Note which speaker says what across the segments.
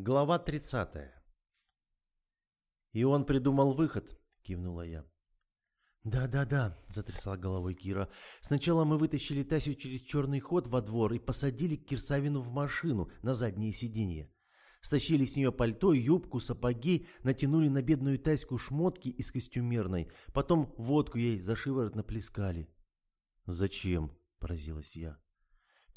Speaker 1: Глава 30. «И он придумал выход», — кивнула я. «Да-да-да», — затрясла головой Кира. «Сначала мы вытащили Тасю через черный ход во двор и посадили Кирсавину в машину на заднее сиденье. Стащили с нее пальто, юбку, сапоги, натянули на бедную Таську шмотки из костюмерной, потом водку ей за шиворот наплескали». «Зачем?» — поразилась я.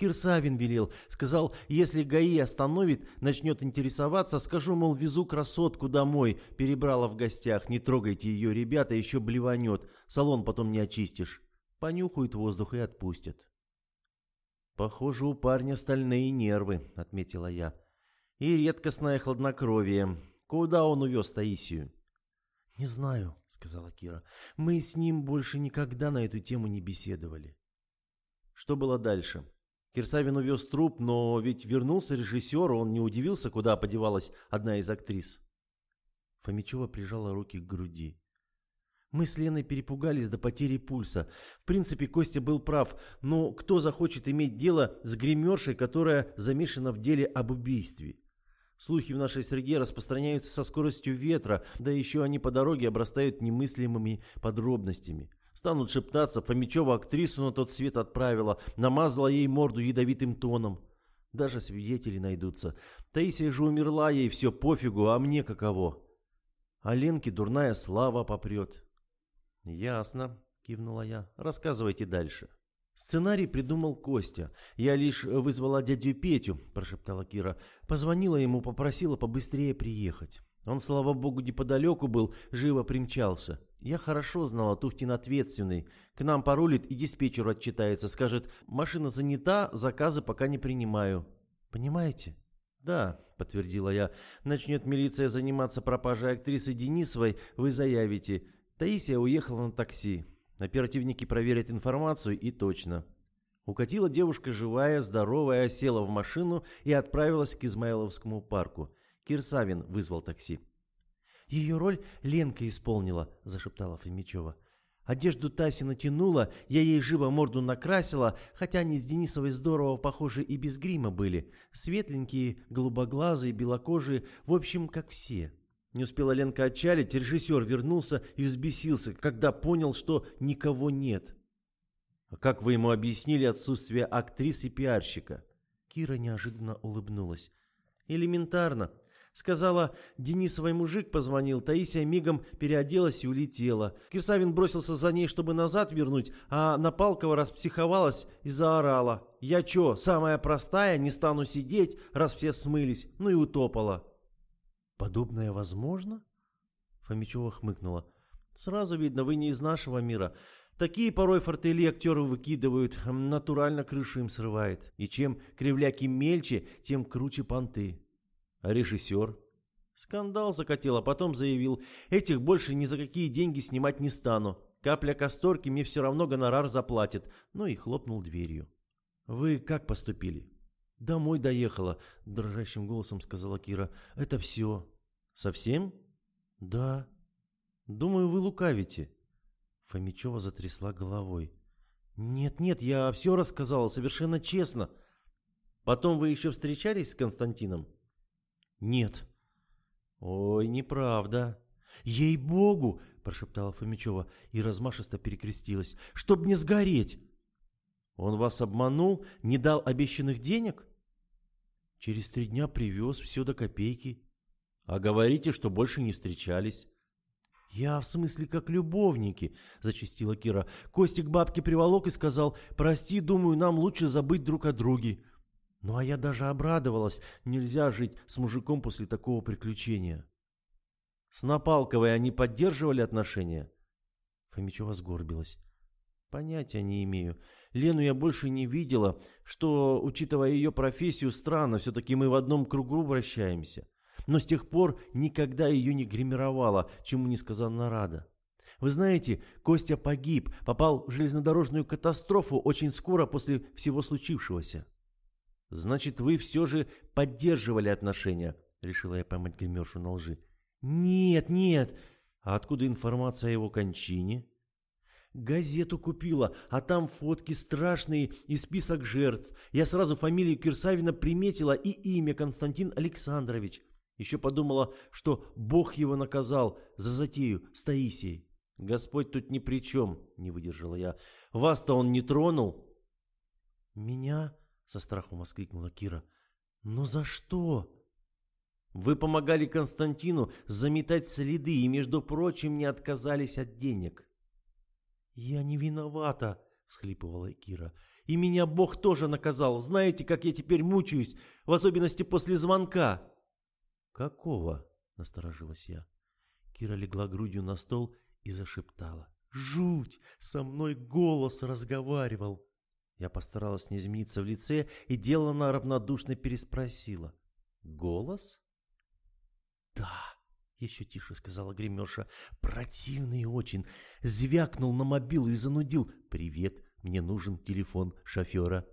Speaker 1: Кирсавин велел. Сказал, если ГАИ остановит, начнет интересоваться, скажу, мол, везу красотку домой. Перебрала в гостях. Не трогайте ее, ребята, еще блеванет. Салон потом не очистишь. Понюхают воздух и отпустят. Похоже, у парня стальные нервы, отметила я. И редкостное хладнокровие. Куда он увез Таисию? «Не знаю», — сказала Кира. «Мы с ним больше никогда на эту тему не беседовали». Что было дальше? Кирсавин увез труп, но ведь вернулся режиссер, он не удивился, куда подевалась одна из актрис. Фомичева прижала руки к груди. Мы с Леной перепугались до потери пульса. В принципе, Костя был прав, но кто захочет иметь дело с гримершей, которая замешана в деле об убийстве? Слухи в нашей среде распространяются со скоростью ветра, да еще они по дороге обрастают немыслимыми подробностями. Станут шептаться, Фомичева актрису на тот свет отправила, намазала ей морду ядовитым тоном. Даже свидетели найдутся. Таисия же умерла, ей все пофигу, а мне каково? А Ленке дурная слава попрет. Ясно, кивнула я. Рассказывайте дальше. Сценарий придумал Костя. Я лишь вызвала дядю Петю, прошептала Кира. Позвонила ему, попросила побыстрее приехать. Он, слава богу, неподалеку был, живо примчался. Я хорошо знала, Тухтин ответственный. К нам порулит и диспетчер отчитается, скажет, машина занята, заказы пока не принимаю. Понимаете? Да, подтвердила я. Начнет милиция заниматься пропажей актрисы Денисовой, вы заявите. Таисия уехала на такси. Оперативники проверят информацию и точно. Укатила девушка живая, здоровая, села в машину и отправилась к Измайловскому парку. Кирсавин вызвал такси. «Ее роль Ленка исполнила», – зашептала Фомичева. Одежду Таси натянула, я ей живо морду накрасила, хотя они с Денисовой здорово похожи и без грима были. Светленькие, голубоглазые, белокожие, в общем, как все. Не успела Ленка отчалить, режиссер вернулся и взбесился, когда понял, что никого нет. «А как вы ему объяснили отсутствие актрисы и пиарщика?» Кира неожиданно улыбнулась. «Элементарно. Сказала, Денисовой мужик позвонил, Таисия мигом переоделась и улетела. Кирсавин бросился за ней, чтобы назад вернуть, а Напалкова распсиховалась и заорала. «Я чё, самая простая, не стану сидеть, раз все смылись», ну и утопала. «Подобное возможно?» Фомичева хмыкнула. «Сразу видно, вы не из нашего мира. Такие порой фортели актеры выкидывают, натурально крышу им срывает. И чем кривляки мельче, тем круче понты. Режиссер? Скандал закатил, а потом заявил, этих больше ни за какие деньги снимать не стану. Капля касторки мне все равно гонорар заплатит. Ну и хлопнул дверью. Вы как поступили? Домой доехала, дрожащим голосом сказала Кира. Это все. Совсем? Да. Думаю, вы лукавите. Фомичева затрясла головой. «Нет-нет, я все рассказала, совершенно честно. Потом вы еще встречались с Константином?» «Нет». «Ой, неправда». «Ей-богу!» – прошептала Фомичева и размашисто перекрестилась. «Чтоб не сгореть!» «Он вас обманул? Не дал обещанных денег?» «Через три дня привез все до копейки». «А говорите, что больше не встречались». «Я в смысле как любовники», – зачастила Кира. «Костик бабки приволок и сказал, прости, думаю, нам лучше забыть друг о друге». Ну а я даже обрадовалась, нельзя жить с мужиком после такого приключения. С Напалковой они поддерживали отношения? Фомичева сгорбилась. Понятия не имею. Лену я больше не видела, что, учитывая ее профессию, странно, все-таки мы в одном кругу вращаемся. Но с тех пор никогда ее не гримировала, чему несказанно рада. Вы знаете, Костя погиб, попал в железнодорожную катастрофу очень скоро после всего случившегося. «Значит, вы все же поддерживали отношения», — решила я поймать гримершу на лжи. «Нет, нет. А откуда информация о его кончине?» «Газету купила, а там фотки страшные и список жертв. Я сразу фамилию Кирсавина приметила и имя Константин Александрович. Еще подумала, что Бог его наказал за затею с Таисией. Господь тут ни при чем, не выдержала я. Вас-то он не тронул? Меня? Со страхом воскликнула Кира. Но за что? Вы помогали Константину заметать следы и, между прочим, не отказались от денег. Я не виновата, всхлипывала Кира. И меня Бог тоже наказал. Знаете, как я теперь мучаюсь, в особенности после звонка. Какого? Насторожилась я. Кира легла грудью на стол и зашептала. Жуть! Со мной голос разговаривал. Я постаралась не измениться в лице и делано равнодушно переспросила. «Голос?» «Да», — еще тише сказала гримерша, — «противный очень. Звякнул на мобилу и занудил. Привет, мне нужен телефон шофера».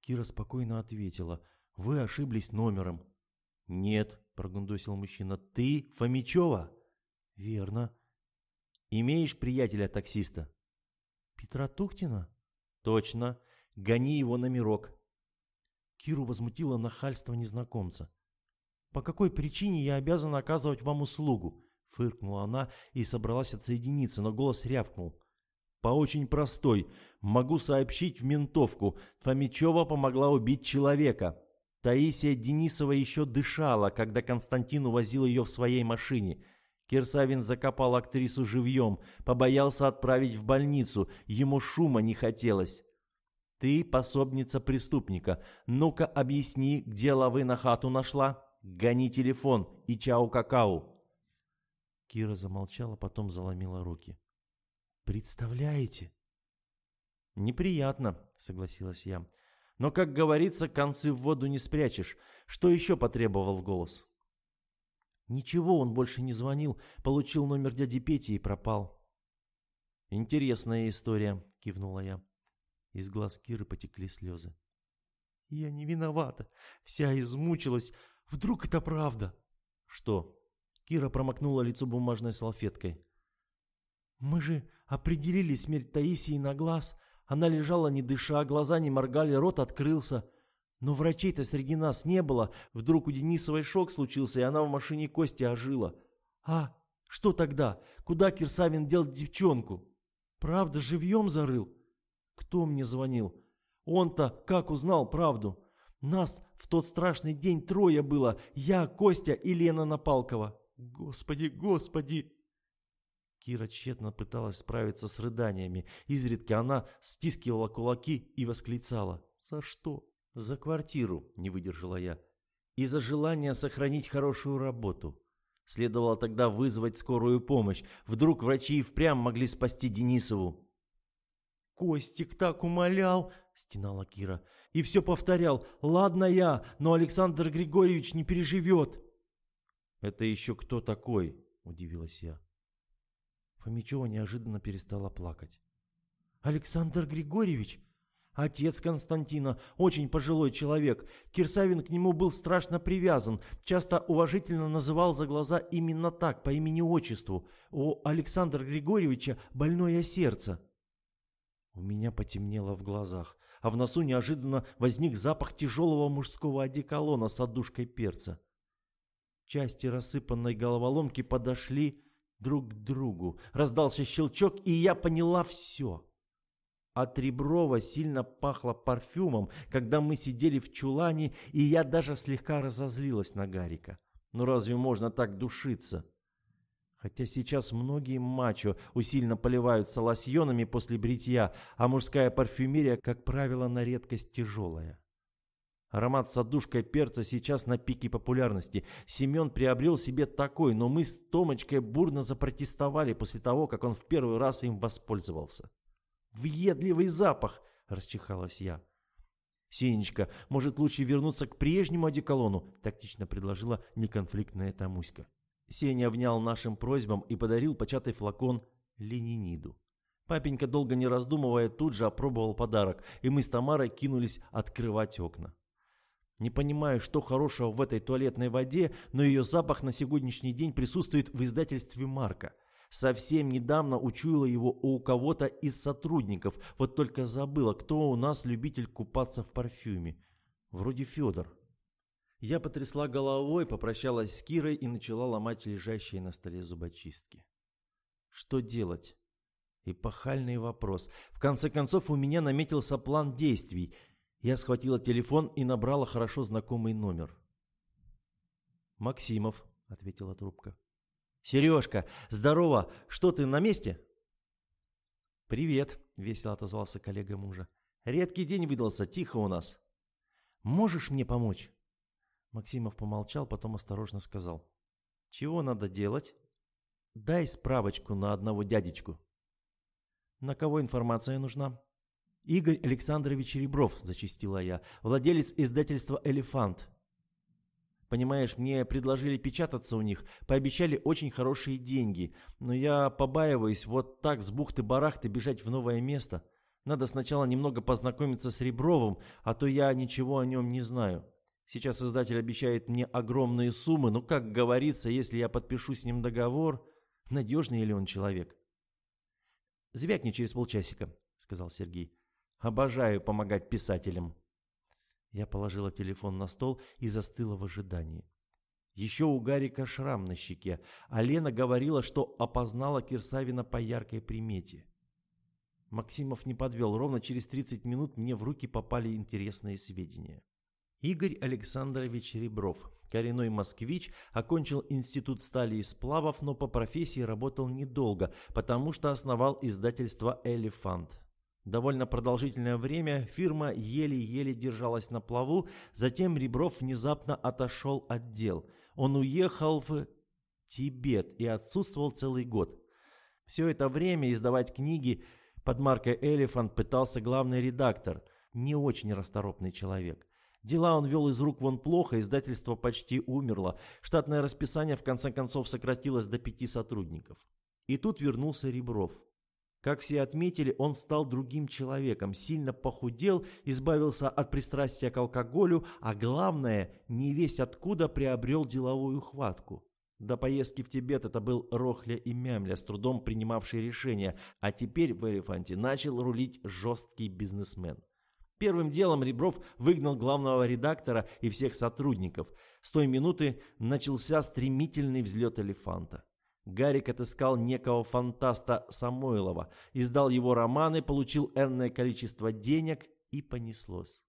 Speaker 1: Кира спокойно ответила. «Вы ошиблись номером». «Нет», — прогундосил мужчина, — «ты Фомичева?» «Верно». «Имеешь приятеля-таксиста?» «Петра Тухтина?» «Точно. Гони его на мирок». Киру возмутило нахальство незнакомца. «По какой причине я обязана оказывать вам услугу?» Фыркнула она и собралась отсоединиться, но голос рявкнул. «По очень простой. Могу сообщить в ментовку. Фомичева помогла убить человека. Таисия Денисова еще дышала, когда Константин увозил ее в своей машине. Кирсавин закопал актрису живьем, побоялся отправить в больницу, ему шума не хотелось. «Ты пособница преступника. Ну-ка объясни, где лавы на хату нашла? Гони телефон и чау-какау!» Кира замолчала, потом заломила руки. «Представляете?» «Неприятно», — согласилась я. Но, как говорится, концы в воду не спрячешь. Что еще потребовал голос? Ничего, он больше не звонил, получил номер дяди Пети и пропал. Интересная история, кивнула я. Из глаз Киры потекли слезы. Я не виновата, вся измучилась. Вдруг это правда? Что? Кира промокнула лицо бумажной салфеткой. Мы же определили смерть Таисии на глаз, она лежала не дыша, глаза не моргали, рот открылся. Но врачей-то среди нас не было. Вдруг у Денисовой шок случился, и она в машине Кости ожила. А, что тогда? Куда Кирсавин дел девчонку? Правда, живьем зарыл? Кто мне звонил? Он-то как узнал правду? Нас в тот страшный день трое было. Я, Костя и Лена Напалкова. Господи, господи! Кира тщетно пыталась справиться с рыданиями. Изредка она стискивала кулаки и восклицала. «За что?» «За квартиру», — не выдержала я. «И за желание сохранить хорошую работу». Следовало тогда вызвать скорую помощь. Вдруг врачи и впрямь могли спасти Денисову. «Костик так умолял!» — стенала Кира. «И все повторял. Ладно я, но Александр Григорьевич не переживет». «Это еще кто такой?» — удивилась я. Фомичева неожиданно перестала плакать. «Александр Григорьевич? Отец Константина, очень пожилой человек. Кирсавин к нему был страшно привязан, часто уважительно называл за глаза именно так, по имени-отчеству. У Александра Григорьевича больное сердце». У меня потемнело в глазах, а в носу неожиданно возник запах тяжелого мужского одеколона с отдушкой перца. Части рассыпанной головоломки подошли, друг к другу. Раздался щелчок, и я поняла все. От Реброва сильно пахло парфюмом, когда мы сидели в чулане, и я даже слегка разозлилась на Гарика. Ну разве можно так душиться? Хотя сейчас многие мачо усильно поливаются лосьонами после бритья, а мужская парфюмерия, как правило, на редкость тяжелая. Аромат с отдушкой перца сейчас на пике популярности. Семен приобрел себе такой, но мы с Томочкой бурно запротестовали после того, как он в первый раз им воспользовался. «Въедливый запах!» – расчихалась я. «Сенечка, может лучше вернуться к прежнему одеколону?» – тактично предложила неконфликтная Тамуська. Сеня внял нашим просьбам и подарил початый флакон Лениниду. Папенька, долго не раздумывая, тут же опробовал подарок, и мы с Тамарой кинулись открывать окна. Не понимаю, что хорошего в этой туалетной воде, но ее запах на сегодняшний день присутствует в издательстве Марка. Совсем недавно учуяла его у кого-то из сотрудников, вот только забыла, кто у нас любитель купаться в парфюме. Вроде Федор. Я потрясла головой, попрощалась с Кирой и начала ломать лежащие на столе зубочистки. Что делать? Эпохальный вопрос. В конце концов, у меня наметился план действий. Я схватила телефон и набрала хорошо знакомый номер. «Максимов», — ответила трубка. «Сережка, здорово! Что ты, на месте?» «Привет», — весело отозвался коллега мужа. «Редкий день выдался, тихо у нас. Можешь мне помочь?» Максимов помолчал, потом осторожно сказал. «Чего надо делать?» «Дай справочку на одного дядечку». «На кого информация нужна?» «Игорь Александрович Ребров», – зачистила я, – «владелец издательства «Элефант». Понимаешь, мне предложили печататься у них, пообещали очень хорошие деньги, но я побаиваюсь вот так с бухты-барахты бежать в новое место. Надо сначала немного познакомиться с Ребровым, а то я ничего о нем не знаю. Сейчас издатель обещает мне огромные суммы, но, как говорится, если я подпишу с ним договор, надежный ли он человек? «Звякни через полчасика», — сказал Сергей. «Обожаю помогать писателям». Я положила телефон на стол и застыла в ожидании. Еще у Гарика шрам на щеке, а Лена говорила, что опознала Кирсавина по яркой примете. Максимов не подвел, ровно через 30 минут мне в руки попали интересные сведения. Игорь Александрович Ребров, коренной москвич, окончил Институт стали и сплавов, но по профессии работал недолго, потому что основал издательство «Элефант». Довольно продолжительное время фирма еле-еле держалась на плаву, затем Ребров внезапно отошел от дел. Он уехал в Тибет и отсутствовал целый год. Все это время издавать книги под маркой «Элефант» пытался главный редактор, не очень расторопный человек. Дела он вел из рук вон плохо, издательство почти умерло, штатное расписание в конце концов сократилось до пяти сотрудников. И тут вернулся Ребров. Как все отметили, он стал другим человеком, сильно похудел, избавился от пристрастия к алкоголю, а главное, не весь откуда приобрел деловую хватку. До поездки в Тибет это был Рохля и Мямля, с трудом принимавший решения, а теперь в «Элефанте» начал рулить жесткий бизнесмен. Первым делом Ребров выгнал главного редактора и всех сотрудников. С той минуты начался стремительный взлет «Элефанта». Гарик отыскал некого фантаста Самойлова, издал его романы, получил энное количество денег и понеслось.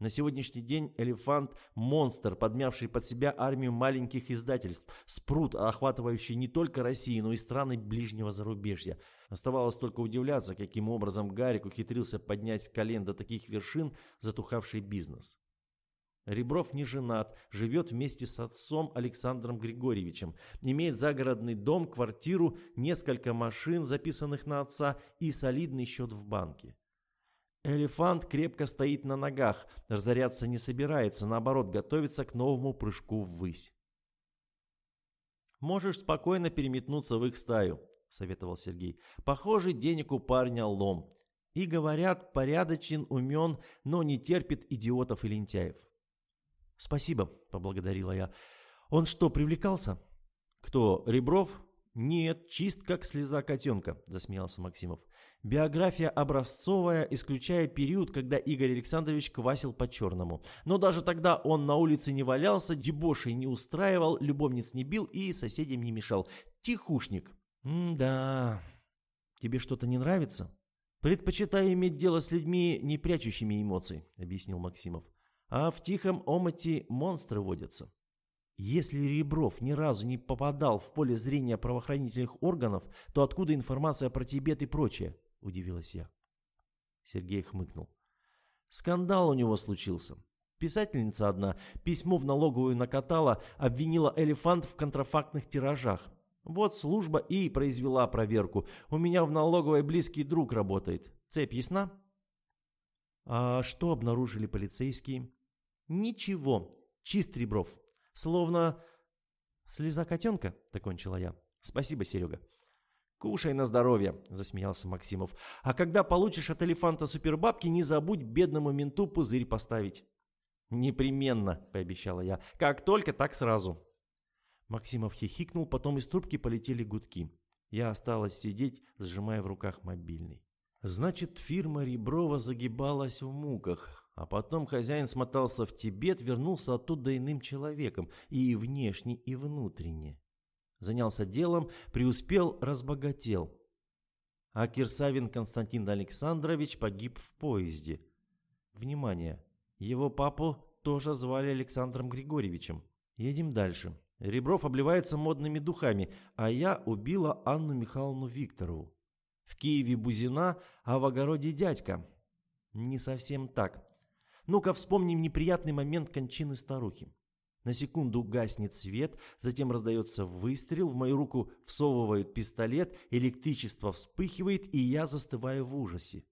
Speaker 1: На сегодняшний день «Элефант» – монстр, подмявший под себя армию маленьких издательств, спрут, охватывающий не только Россию, но и страны ближнего зарубежья. Оставалось только удивляться, каким образом Гарик ухитрился поднять с колен до таких вершин затухавший бизнес. Ребров не женат, живет вместе с отцом Александром Григорьевичем, имеет загородный дом, квартиру, несколько машин, записанных на отца, и солидный счет в банке. Элефант крепко стоит на ногах, разоряться не собирается, наоборот, готовится к новому прыжку ввысь. «Можешь спокойно переметнуться в их стаю», — советовал Сергей. «Похоже, денег у парня лом. И, говорят, порядочен, умен, но не терпит идиотов и лентяев». «Спасибо», — поблагодарила я. «Он что, привлекался?» «Кто, Ребров?» «Нет, чист как слеза котенка», — засмеялся Максимов. Биография образцовая, исключая период, когда Игорь Александрович квасил по-черному. Но даже тогда он на улице не валялся, дебошей не устраивал, любовниц не бил и соседям не мешал. Тихушник. М-да. Тебе что-то не нравится? Предпочитаю иметь дело с людьми, не прячущими эмоций, объяснил Максимов. А в тихом омуте монстры водятся. Если Ребров ни разу не попадал в поле зрения правоохранительных органов, то откуда информация про Тибет и прочее? – удивилась я. Сергей хмыкнул. Скандал у него случился. Писательница одна письмо в налоговую накатала, обвинила «Элефант» в контрафактных тиражах. Вот служба и произвела проверку. У меня в налоговой близкий друг работает. Цепь ясна? А что обнаружили полицейские? Ничего. Чист Ребров. Словно слеза котенка, закончила я. Спасибо, Серега. «Кушай на здоровье», – засмеялся Максимов. «А когда получишь от элефанта супербабки, не забудь бедному менту пузырь поставить». «Непременно», – пообещала я. «Как только, так сразу». Максимов хихикнул, потом из трубки полетели гудки. Я осталась сидеть, сжимая в руках мобильный. Значит, фирма Реброва загибалась в муках. А потом хозяин смотался в Тибет, вернулся оттуда иным человеком, и внешне, и внутренне. Занялся делом, преуспел, разбогател. А Кирсавин Константин Александрович погиб в поезде. Внимание! Его папу тоже звали Александром Григорьевичем. Едем дальше. Ребров обливается модными духами, а я убила Анну Михайловну Викторову. В Киеве Бузина, а в огороде дядька. Не совсем так. Ну-ка вспомним неприятный момент кончины старухи. На секунду гаснет свет, затем раздается выстрел, в мою руку всовывают пистолет, электричество вспыхивает, и я застываю в ужасе.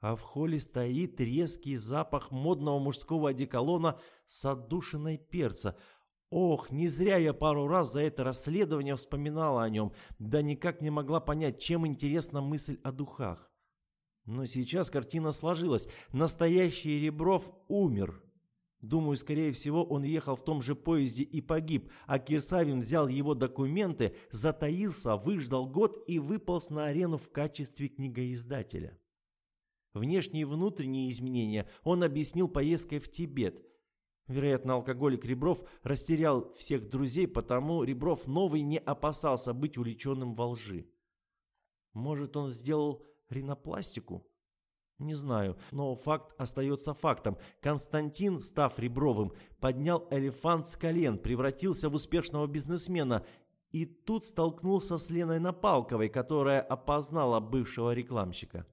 Speaker 1: А в холле стоит резкий запах модного мужского одеколона с отдушиной перца. Ох, не зря я пару раз за это расследование вспоминала о нем, да никак не могла понять, чем интересна мысль о духах. Но сейчас картина сложилась. Настоящий Ребров умер. Думаю, скорее всего, он ехал в том же поезде и погиб, а Кирсавин взял его документы, затаился, выждал год и выполз на арену в качестве книгоиздателя. Внешние и внутренние изменения он объяснил поездкой в Тибет. Вероятно, алкоголик Ребров растерял всех друзей, потому Ребров новый не опасался быть увлеченным во лжи. Может, он сделал ринопластику? Не знаю, но факт остается фактом. Константин, став Ребровым, поднял элефант с колен, превратился в успешного бизнесмена и тут столкнулся с Леной Напалковой, которая опознала бывшего рекламщика.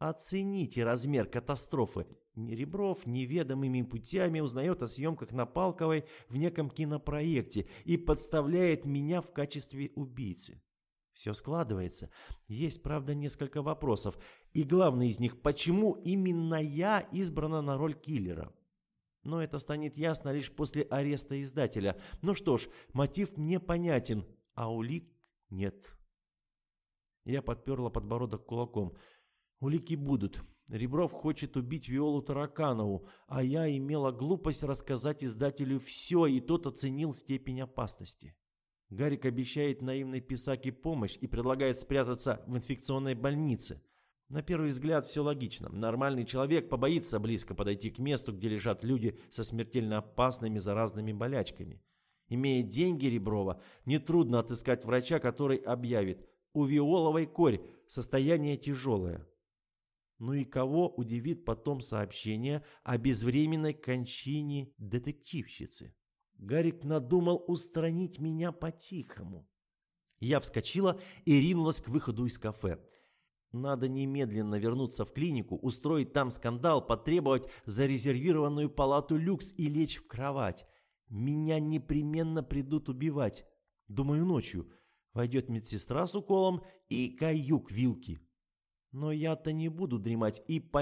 Speaker 1: Оцените размер катастрофы. Ребров неведомыми путями узнает о съемках Напалковой в неком кинопроекте и подставляет меня в качестве убийцы. Все складывается. Есть, правда, несколько вопросов. И главный из них, почему именно я избрана на роль киллера? Но это станет ясно лишь после ареста издателя. Ну что ж, мотив мне понятен, а улик нет. Я подперла подбородок кулаком. Улики будут. Ребров хочет убить Виолу Тараканову, а я имела глупость рассказать издателю все, и тот оценил степень опасности. Гарик обещает наивной писаке помощь и предлагает спрятаться в инфекционной больнице. На первый взгляд все логично. Нормальный человек побоится близко подойти к месту, где лежат люди со смертельно опасными заразными болячками. Имея деньги Реброва, нетрудно отыскать врача, который объявит «У Виоловой корь, состояние тяжелое». Ну и кого удивит потом сообщение о безвременной кончине детективщицы? Гарик надумал устранить меня по-тихому. Я вскочила и ринулась к выходу из кафе. Надо немедленно вернуться в клинику, устроить там скандал, потребовать зарезервированную палату люкс и лечь в кровать. Меня непременно придут убивать. Думаю, ночью. Войдет медсестра с уколом и каюк вилки. Но я-то не буду дремать и пойму,